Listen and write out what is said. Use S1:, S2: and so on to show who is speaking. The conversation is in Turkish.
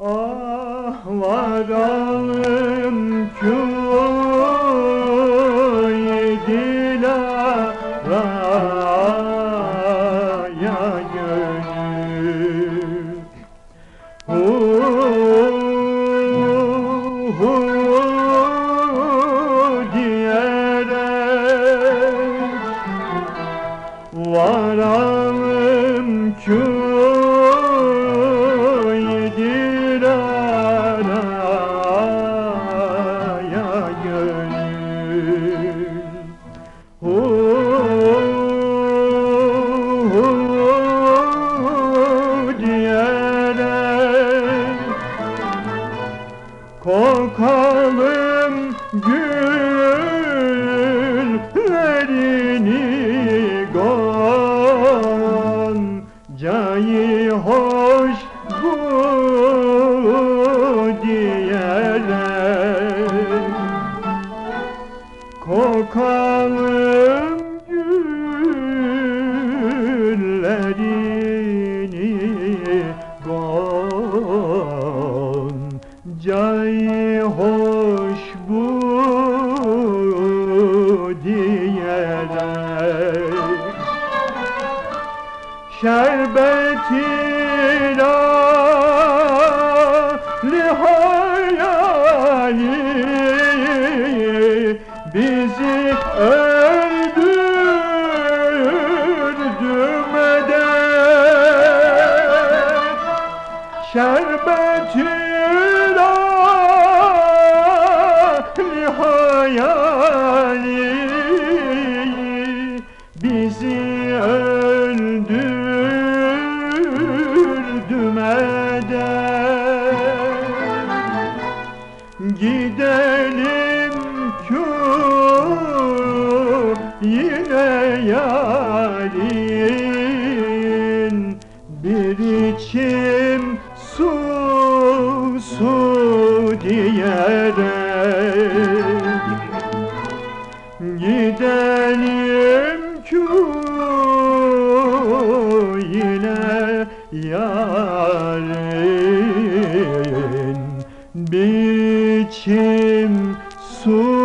S1: Ah varalım köy dilara gönül. Hu hu diyerek Varalım köy Kokalım güllerini Goncayı hoş bu diyerek. Kokalım güllerini Goncayı hoş bu diyerek Şerbeti hayali Bizi öldürdü medet Şerbeti Gidelim yine yarin Bir içim su su diyerek. Gidelim köyüne yarın Biçim su